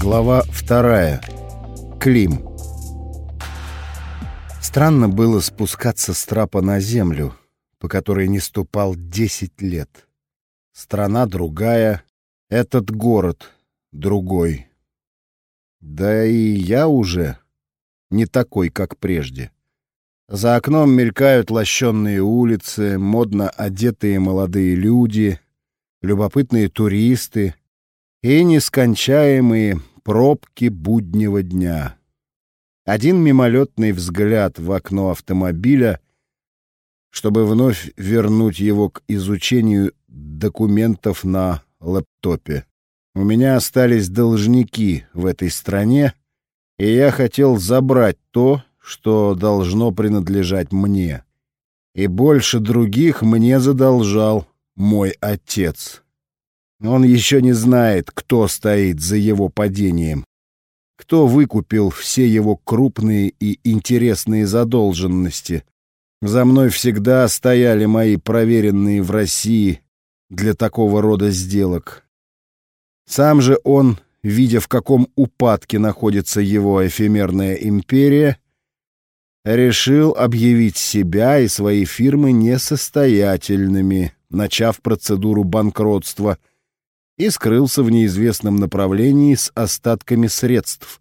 Глава вторая. Клим. Странно было спускаться с трапа на землю, по которой не ступал десять лет. Страна другая, этот город другой. Да и я уже не такой, как прежде. За окном мелькают лощенные улицы, модно одетые молодые люди, любопытные туристы и нескончаемые пробки буднего дня. Один мимолетный взгляд в окно автомобиля, чтобы вновь вернуть его к изучению документов на лэптопе. У меня остались должники в этой стране, и я хотел забрать то, что должно принадлежать мне. И больше других мне задолжал мой отец. Он еще не знает, кто стоит за его падением, кто выкупил все его крупные и интересные задолженности. За мной всегда стояли мои проверенные в России для такого рода сделок. Сам же он, видя в каком упадке находится его эфемерная империя, решил объявить себя и свои фирмы несостоятельными, начав процедуру банкротства, и скрылся в неизвестном направлении с остатками средств,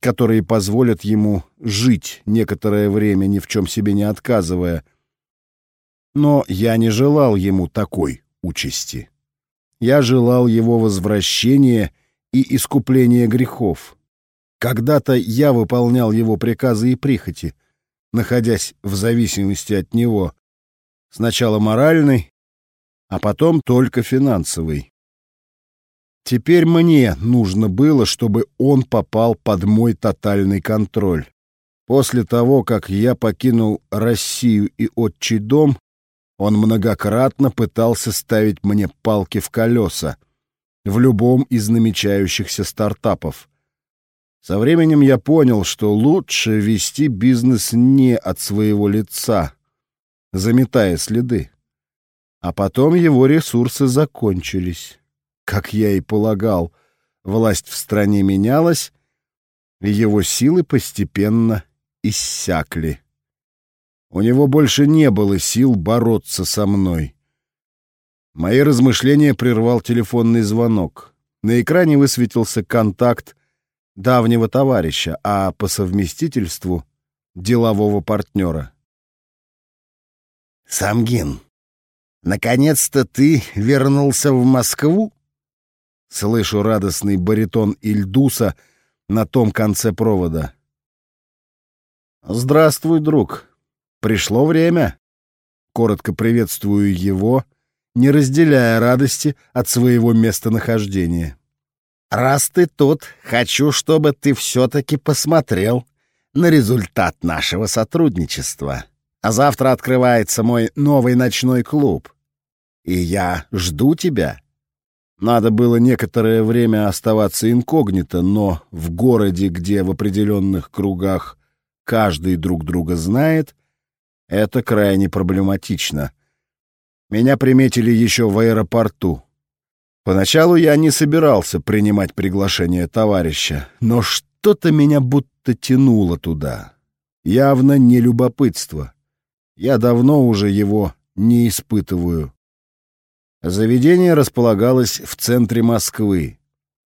которые позволят ему жить некоторое время, ни в чем себе не отказывая. Но я не желал ему такой участи. Я желал его возвращения и искупления грехов. Когда-то я выполнял его приказы и прихоти, находясь в зависимости от него, сначала моральной, а потом только финансовой. Теперь мне нужно было, чтобы он попал под мой тотальный контроль. После того, как я покинул Россию и отчий дом, он многократно пытался ставить мне палки в колеса в любом из намечающихся стартапов. Со временем я понял, что лучше вести бизнес не от своего лица, заметая следы. А потом его ресурсы закончились. Как я и полагал, власть в стране менялась, и его силы постепенно иссякли. У него больше не было сил бороться со мной. Мои размышления прервал телефонный звонок. На экране высветился контакт давнего товарища, а по совместительству — делового партнера. «Самгин, наконец-то ты вернулся в Москву?» Слышу радостный баритон Ильдуса на том конце провода. «Здравствуй, друг. Пришло время». Коротко приветствую его, не разделяя радости от своего местонахождения. «Раз ты тут, хочу, чтобы ты все-таки посмотрел на результат нашего сотрудничества. А завтра открывается мой новый ночной клуб. И я жду тебя». Надо было некоторое время оставаться инкогнито, но в городе, где в определенных кругах каждый друг друга знает, это крайне проблематично. Меня приметили еще в аэропорту. Поначалу я не собирался принимать приглашение товарища, но что-то меня будто тянуло туда. Явно не любопытство. Я давно уже его не испытываю. Заведение располагалось в центре Москвы.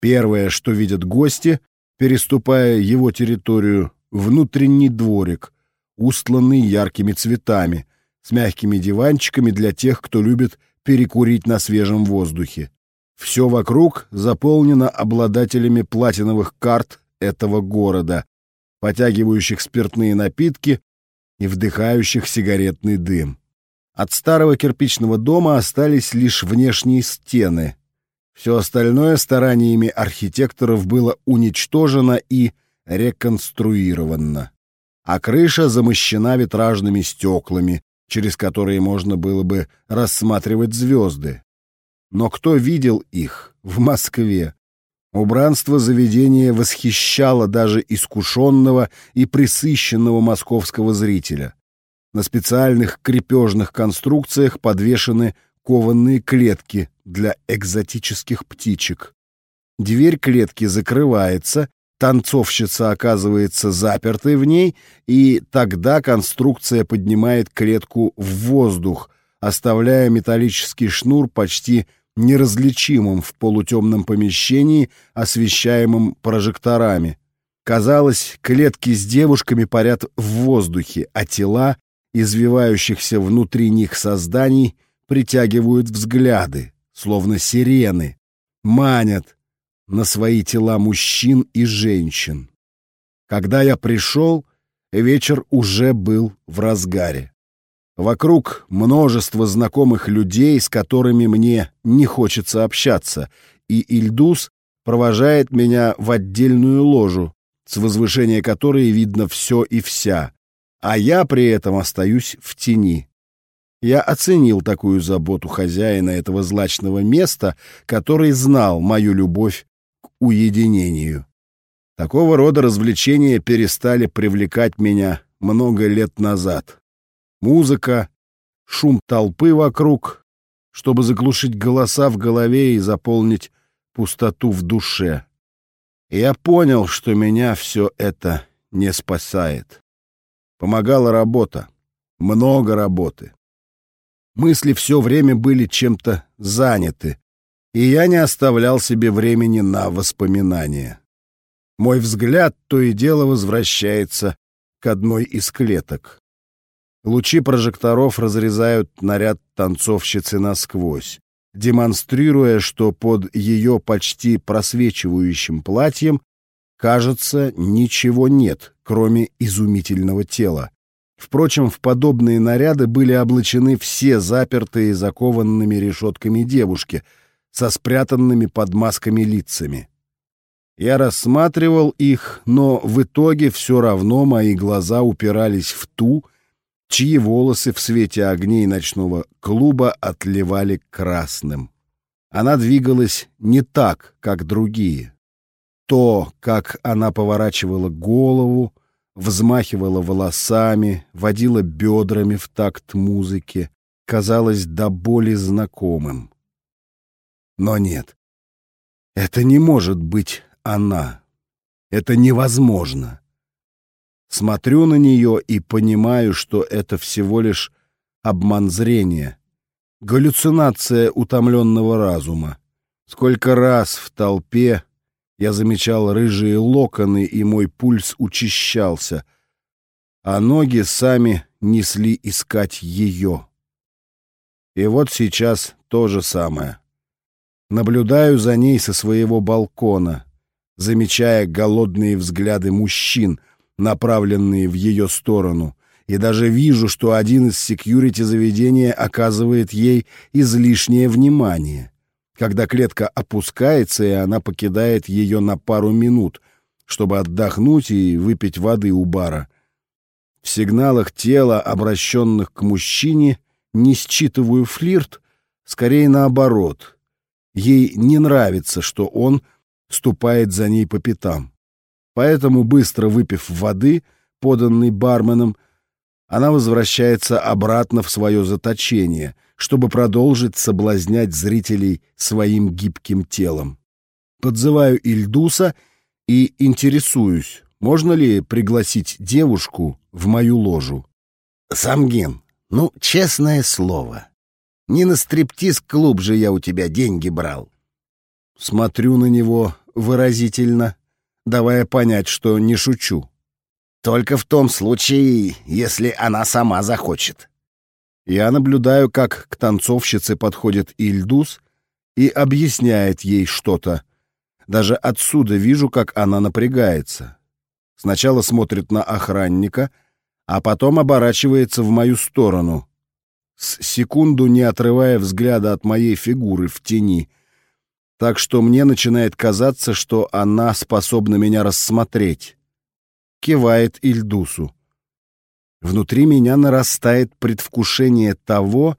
Первое, что видят гости, переступая его территорию, внутренний дворик, устланный яркими цветами, с мягкими диванчиками для тех, кто любит перекурить на свежем воздухе. Все вокруг заполнено обладателями платиновых карт этого города, потягивающих спиртные напитки и вдыхающих сигаретный дым. От старого кирпичного дома остались лишь внешние стены. Все остальное стараниями архитекторов было уничтожено и реконструировано. А крыша замощена витражными стеклами, через которые можно было бы рассматривать звезды. Но кто видел их в Москве? Убранство заведения восхищало даже искушенного и присыщенного московского зрителя. На специальных крепежных конструкциях подвешены кованные клетки для экзотических птичек. Дверь клетки закрывается, танцовщица оказывается запертой в ней, и тогда конструкция поднимает клетку в воздух, оставляя металлический шнур почти неразличимым в полутемном помещении, освещаемом прожекторами. Казалось, клетки с девушками парят в воздухе, а тела, извивающихся внутри них созданий, притягивают взгляды, словно сирены, манят на свои тела мужчин и женщин. Когда я пришел, вечер уже был в разгаре. Вокруг множество знакомых людей, с которыми мне не хочется общаться, и Ильдус провожает меня в отдельную ложу, с возвышения которой видно все и вся, а я при этом остаюсь в тени. Я оценил такую заботу хозяина этого злачного места, который знал мою любовь к уединению. Такого рода развлечения перестали привлекать меня много лет назад. Музыка, шум толпы вокруг, чтобы заглушить голоса в голове и заполнить пустоту в душе. Я понял, что меня все это не спасает. Помогала работа, много работы. Мысли все время были чем-то заняты, и я не оставлял себе времени на воспоминания. Мой взгляд то и дело возвращается к одной из клеток. Лучи прожекторов разрезают наряд танцовщицы насквозь, демонстрируя, что под ее почти просвечивающим платьем, кажется, ничего нет, кроме изумительного тела. Впрочем, в подобные наряды были облачены все запертые закованными решетками девушки со спрятанными под масками лицами. Я рассматривал их, но в итоге все равно мои глаза упирались в ту, чьи волосы в свете огней ночного клуба отливали красным. Она двигалась не так, как другие. То, как она поворачивала голову, взмахивала волосами, водила бедрами в такт музыки, казалось до боли знакомым. Но нет, это не может быть она. Это невозможно. Смотрю на нее и понимаю, что это всего лишь обман зрения, галлюцинация утомленного разума. Сколько раз в толпе я замечал рыжие локоны, и мой пульс учащался, а ноги сами несли искать ее. И вот сейчас то же самое. Наблюдаю за ней со своего балкона, замечая голодные взгляды мужчин, направленные в ее сторону, и даже вижу, что один из секьюрити заведения оказывает ей излишнее внимание когда клетка опускается, и она покидает ее на пару минут, чтобы отдохнуть и выпить воды у бара. В сигналах тела, обращенных к мужчине, не считываю флирт, скорее наоборот. Ей не нравится, что он ступает за ней по пятам. Поэтому, быстро выпив воды, поданной барменом, она возвращается обратно в свое заточение, чтобы продолжить соблазнять зрителей своим гибким телом. Подзываю Ильдуса и интересуюсь, можно ли пригласить девушку в мою ложу. «Самгин, ну, честное слово, не на стриптиз-клуб же я у тебя деньги брал». Смотрю на него выразительно, давая понять, что не шучу. «Только в том случае, если она сама захочет». Я наблюдаю, как к танцовщице подходит Ильдус и объясняет ей что-то. Даже отсюда вижу, как она напрягается. Сначала смотрит на охранника, а потом оборачивается в мою сторону, с секунду не отрывая взгляда от моей фигуры в тени, так что мне начинает казаться, что она способна меня рассмотреть. Кивает Ильдусу. Внутри меня нарастает предвкушение того,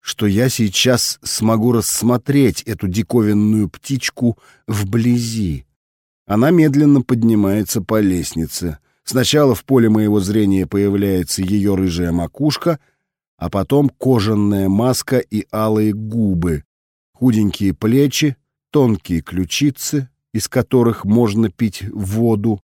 что я сейчас смогу рассмотреть эту диковинную птичку вблизи. Она медленно поднимается по лестнице. Сначала в поле моего зрения появляется ее рыжая макушка, а потом кожаная маска и алые губы, худенькие плечи, тонкие ключицы, из которых можно пить воду,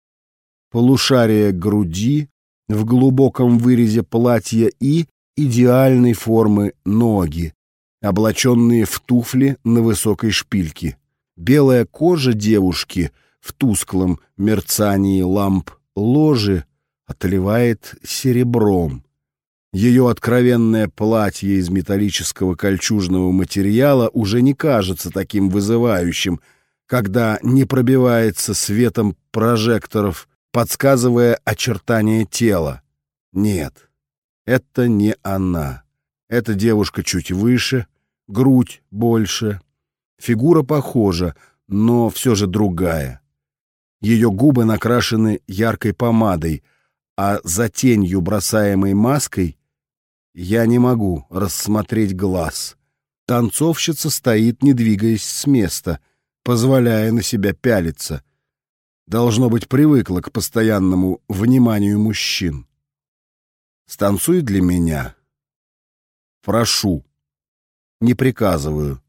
полушарие груди в глубоком вырезе платья и идеальной формы ноги, облаченные в туфли на высокой шпильке. Белая кожа девушки в тусклом мерцании ламп ложи отливает серебром. Ее откровенное платье из металлического кольчужного материала уже не кажется таким вызывающим, когда не пробивается светом прожекторов, подсказывая очертания тела. Нет, это не она. Эта девушка чуть выше, грудь больше, фигура похожа, но все же другая. Ее губы накрашены яркой помадой, а за тенью, бросаемой маской, я не могу рассмотреть глаз. Танцовщица стоит, не двигаясь с места, позволяя на себя пялиться. Должно быть, привыкла к постоянному вниманию мужчин. Станцуй для меня. Прошу. Не приказываю.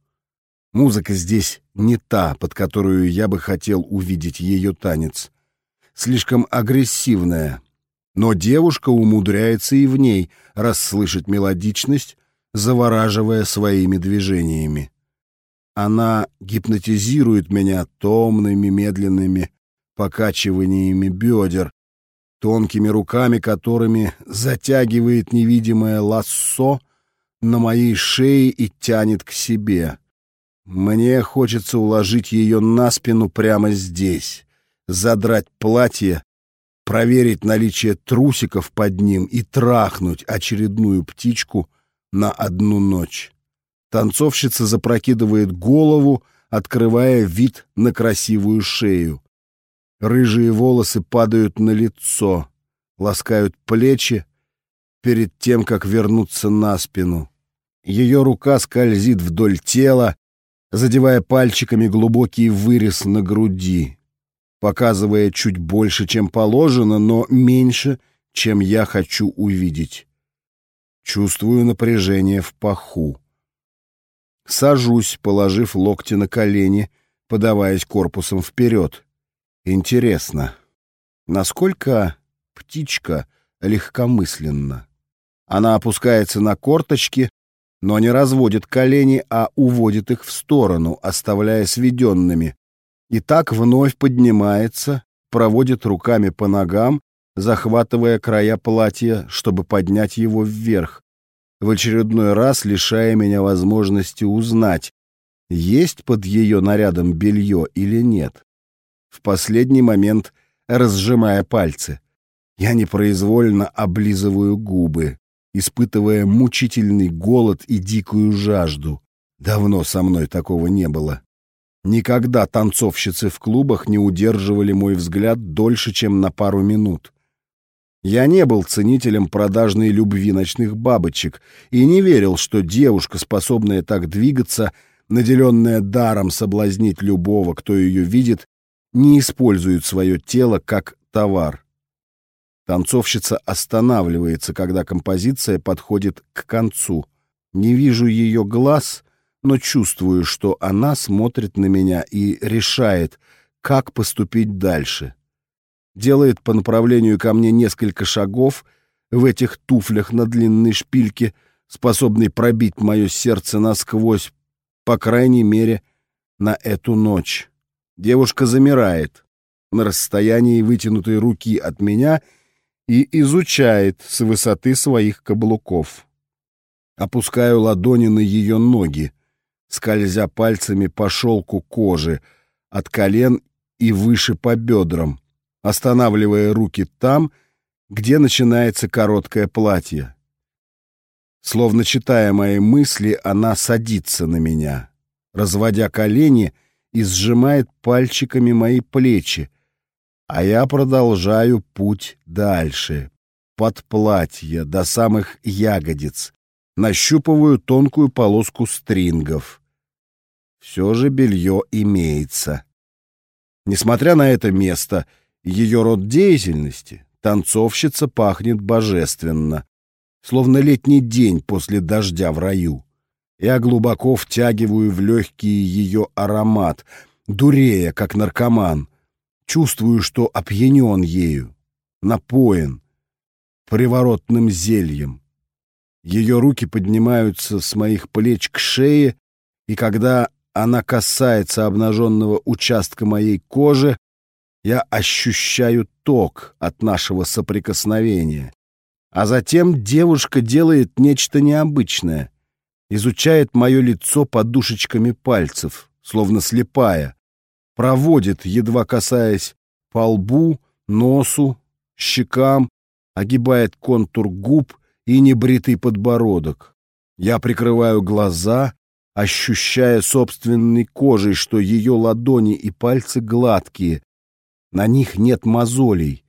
Музыка здесь не та, под которую я бы хотел увидеть ее танец. Слишком агрессивная, но девушка умудряется и в ней расслышать мелодичность, завораживая своими движениями. Она гипнотизирует меня томными медленными покачиваниями бедер, тонкими руками, которыми затягивает невидимое лассо на моей шее и тянет к себе. Мне хочется уложить ее на спину прямо здесь, задрать платье проверить наличие трусиков под ним и трахнуть очередную птичку на одну ночь. Танцовщица запрокидывает голову, открывая вид на красивую шею. Рыжие волосы падают на лицо, ласкают плечи перед тем, как вернуться на спину. Ее рука скользит вдоль тела, задевая пальчиками глубокий вырез на груди показывая чуть больше, чем положено, но меньше, чем я хочу увидеть. Чувствую напряжение в паху. Сажусь, положив локти на колени, подаваясь корпусом вперед. Интересно, насколько птичка легкомысленна? Она опускается на корточки, но не разводит колени, а уводит их в сторону, оставляя сведенными, и так вновь поднимается, проводит руками по ногам, захватывая края платья, чтобы поднять его вверх, в очередной раз лишая меня возможности узнать, есть под ее нарядом белье или нет. В последний момент разжимая пальцы, я непроизвольно облизываю губы, испытывая мучительный голод и дикую жажду. Давно со мной такого не было. Никогда танцовщицы в клубах не удерживали мой взгляд дольше, чем на пару минут. Я не был ценителем продажной любви ночных бабочек и не верил, что девушка, способная так двигаться, наделенная даром соблазнить любого, кто ее видит, не использует свое тело как товар. Танцовщица останавливается, когда композиция подходит к концу. Не вижу ее глаз, но чувствую, что она смотрит на меня и решает, как поступить дальше. Делает по направлению ко мне несколько шагов в этих туфлях на длинной шпильке, способной пробить мое сердце насквозь, по крайней мере, на эту ночь. Девушка замирает на расстоянии вытянутой руки от меня и изучает с высоты своих каблуков. Опускаю ладони на ее ноги скользя пальцами по шелку кожи, от колен и выше по бедрам, останавливая руки там, где начинается короткое платье. Словно читая мои мысли, она садится на меня, разводя колени и сжимает пальчиками мои плечи, а я продолжаю путь дальше, под платье, до самых ягодиц, нащупываю тонкую полоску стрингов. Все же белье имеется. Несмотря на это место, ее род деятельности, танцовщица пахнет божественно, словно летний день после дождя в раю. Я глубоко втягиваю в легкие ее аромат, дурея, как наркоман. Чувствую, что опьянен ею, напоен, приворотным зельем. Ее руки поднимаются с моих плеч к шее, и когда она касается обнаженного участка моей кожи, я ощущаю ток от нашего соприкосновения. А затем девушка делает нечто необычное. Изучает мое лицо подушечками пальцев, словно слепая. Проводит, едва касаясь по лбу, носу, щекам, огибает контур губ и небритый подбородок. Я прикрываю глаза, ощущая собственной кожей, что ее ладони и пальцы гладкие, на них нет мозолей,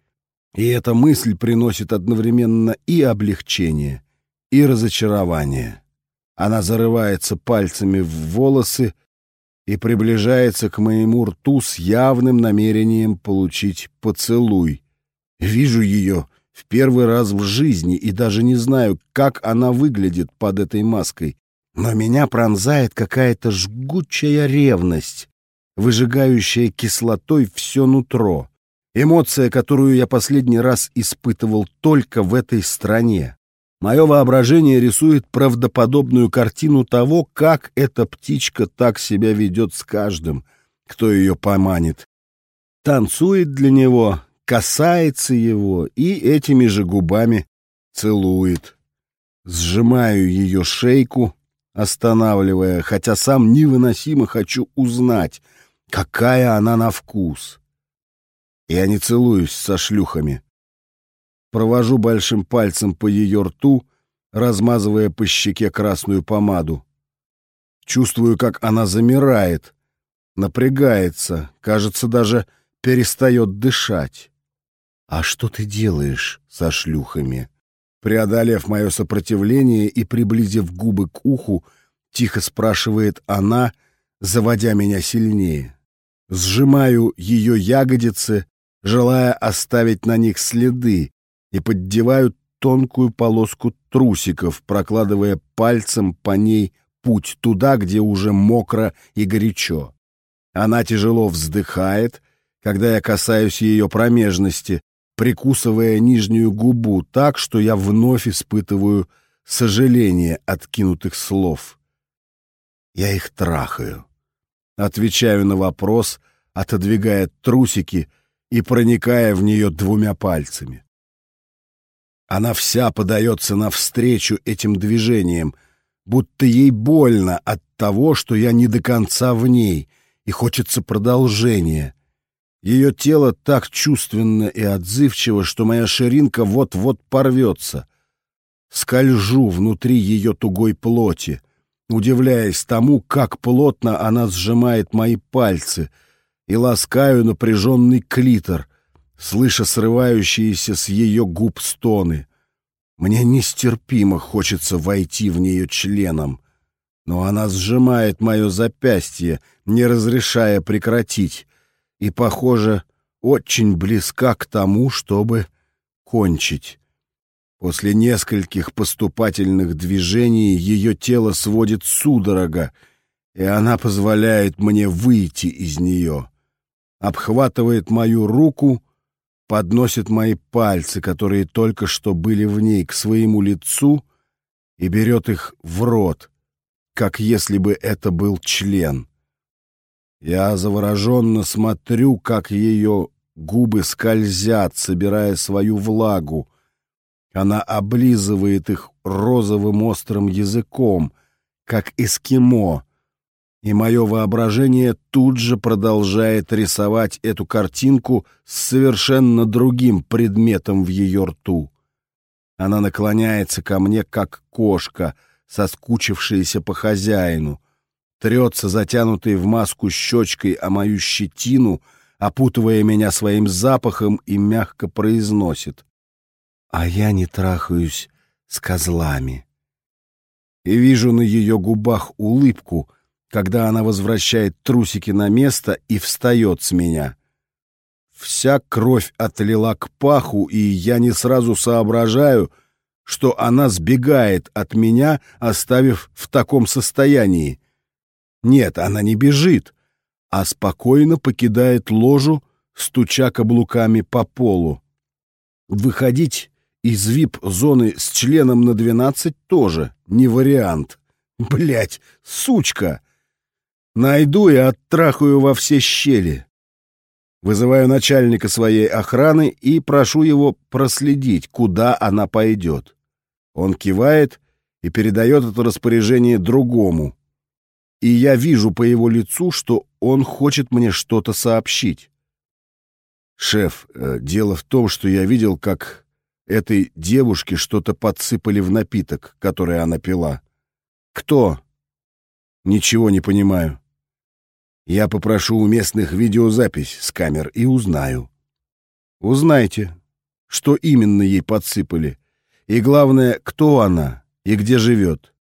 и эта мысль приносит одновременно и облегчение, и разочарование. Она зарывается пальцами в волосы и приближается к моему рту с явным намерением получить поцелуй. Вижу ее в первый раз в жизни и даже не знаю, как она выглядит под этой маской. Но меня пронзает какая-то жгучая ревность, выжигающая кислотой все нутро. Эмоция, которую я последний раз испытывал только в этой стране. Мое воображение рисует правдоподобную картину того, как эта птичка так себя ведет с каждым, кто ее поманит. Танцует для него, касается его и этими же губами целует. Сжимаю ее шейку, останавливая, хотя сам невыносимо хочу узнать, какая она на вкус. Я не целуюсь со шлюхами. Провожу большим пальцем по ее рту, размазывая по щеке красную помаду. Чувствую, как она замирает, напрягается, кажется, даже перестает дышать. «А что ты делаешь со шлюхами?» Преодолев мое сопротивление и приблизив губы к уху, тихо спрашивает она, заводя меня сильнее. Сжимаю ее ягодицы, желая оставить на них следы, и поддеваю тонкую полоску трусиков, прокладывая пальцем по ней путь туда, где уже мокро и горячо. Она тяжело вздыхает, когда я касаюсь ее промежности, прикусывая нижнюю губу так, что я вновь испытываю сожаление от кинутых слов. Я их трахаю. Отвечаю на вопрос, отодвигая трусики и проникая в нее двумя пальцами. Она вся подается навстречу этим движениям, будто ей больно от того, что я не до конца в ней, и хочется продолжения. Ее тело так чувственно и отзывчиво, что моя ширинка вот-вот порвется. Скольжу внутри ее тугой плоти, удивляясь тому, как плотно она сжимает мои пальцы, и ласкаю напряженный клитор, слыша срывающиеся с ее губ стоны. Мне нестерпимо хочется войти в нее членом, но она сжимает мое запястье, не разрешая прекратить, и, похоже, очень близка к тому, чтобы кончить. После нескольких поступательных движений ее тело сводит судорога, и она позволяет мне выйти из нее. Обхватывает мою руку, подносит мои пальцы, которые только что были в ней, к своему лицу и берет их в рот, как если бы это был член. Я завороженно смотрю, как ее губы скользят, собирая свою влагу. Она облизывает их розовым острым языком, как эскимо, и мое воображение тут же продолжает рисовать эту картинку с совершенно другим предметом в ее рту. Она наклоняется ко мне, как кошка, соскучившаяся по хозяину, трется затянутой в маску щечкой о мою щетину, опутывая меня своим запахом и мягко произносит. «А я не трахаюсь с козлами». И вижу на ее губах улыбку, когда она возвращает трусики на место и встает с меня. Вся кровь отлила к паху, и я не сразу соображаю, что она сбегает от меня, оставив в таком состоянии. Нет, она не бежит, а спокойно покидает ложу, стуча каблуками по полу. Выходить из вип-зоны с членом на двенадцать тоже не вариант. Блять, сучка! Найду и оттрахаю во все щели. Вызываю начальника своей охраны и прошу его проследить, куда она пойдет. Он кивает и передает это распоряжение другому. И я вижу по его лицу, что он хочет мне что-то сообщить. «Шеф, э, дело в том, что я видел, как этой девушке что-то подсыпали в напиток, который она пила. Кто?» «Ничего не понимаю». «Я попрошу у местных видеозапись с камер и узнаю». «Узнайте, что именно ей подсыпали, и главное, кто она и где живет.